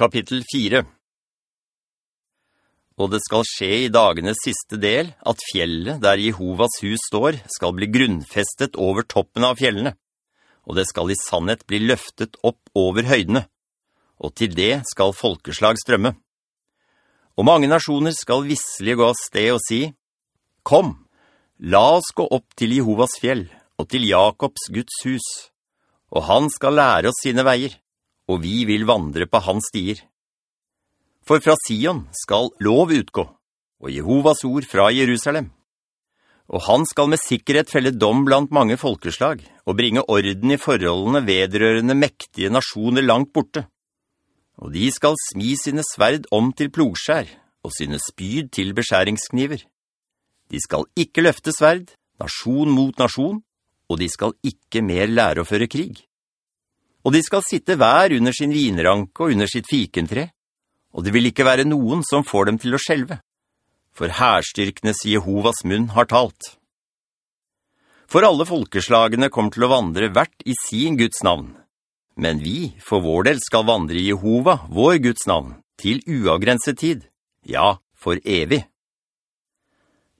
Kapittel 4 Og det skal skje i dagenes siste del at fjellet der Jehovas hus står skal bli grunnfestet over toppen av fjellene, og det skal i sannhet bli løftet opp over høydene, og til det skal folkeslag strømme. Og mange nasjoner skal visselig gå av sted og si, «Kom, la oss gå opp til Jehovas fjell og til Jakobs Guds hus, og han skal lære oss sine veier, og vi vil vandre på hans stier. For fra Sion skal lov utgå, og Jehovas ord fra Jerusalem. Og han skal med sikkerhet felle dom blant mange folkeslag, og bringe orden i forholdene vedrørende mektige nasjoner langt borte. Og de skal smi sine sverd om til plogskjær, og sine spyd til beskjæringskniver. De skal ikke løfte sverd, nasjon mot nasjon, og de skal ikke mer lære å føre krig. Og de skal sitte hver under sin vinranke og under sitt fikentre, og det vil ikke være noen som får dem til å skjelve, for herstyrknes Jehovas munn har talt. For alle folkeslagene kommer til å vandre hvert i sin Guds navn, men vi, for vår del, skal vandre i Jehova, vår Guds navn, til uavgrenset tid, ja, for evig.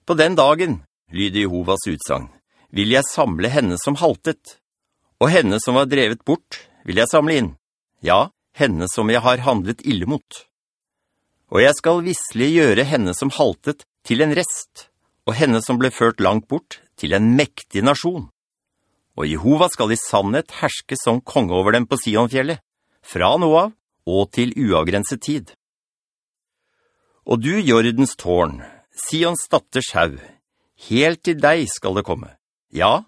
På den dagen, lyder Jehovas utsagn, vil jeg samle henne som haltet, og henne som var drevet bort, vil jeg samle inn. Ja, henne som jeg har handlet ille mot. Og jeg skal visselig gjøre henne som haltet til en rest, og henne som ble ført langt bort til en mektig nasjon. Og Jehova skal i sannhet herske som konge over dem på Sionfjellet, fra nå av og til uavgrenset tid. Og du, Jordens tårn, Sions datters haug, helt til deg skal det komme. Ja,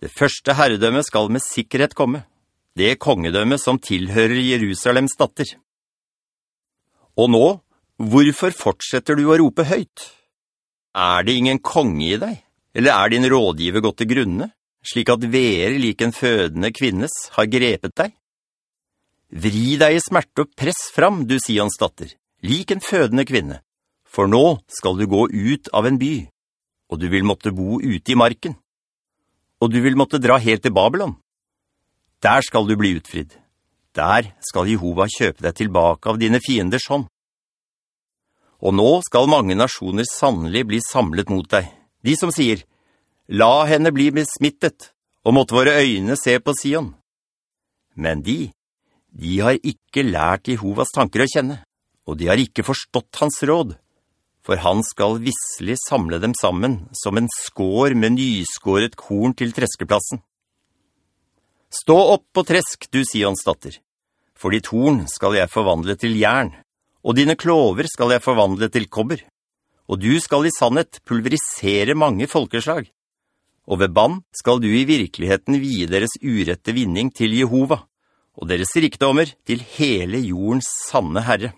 det første herredømmet skal med sikkerhet komme det kongedømme som tilhører Jerusalems datter. Og nå, hvorfor fortsetter du å rope høyt? Er det ingen konge i deg? Eller er din rådgiver gått til grunne, slik at vere lik en fødende kvinnes har grepet deg? Vri deg i smerte og press fram, du Sions datter, lik en fødende kvinne, for nå skal du gå ut av en by, og du vil måtte bo ute i marken, og du vil måtte dra helt til Babylon der skal du bli utfridd. Der skal Jehova kjøpe deg tilbake av dine fienders hånd. Og nå skal mange nasjoner sannelig bli samlet mot deg. De som sier, la henne bli besmittet, og måtte våre øyne se på Sion. Men de, de har ikke lært Jehovas tanker å kjenne, og de har ikke forstått hans råd, for han skal visselig samle dem sammen som en skår med nyskåret korn til treskeplassen. Stå opp og tresk, du Sions datter, for ditt horn skal jeg forvandle til jern, og dine klover skal jeg forvandle til kobber, og du skal i sannhet pulverisere mange folkeslag. Og ved bann skal du i virkeligheten vie deres urette vinning til Jehova, og deres rikdommer til hele jordens sanne Herre.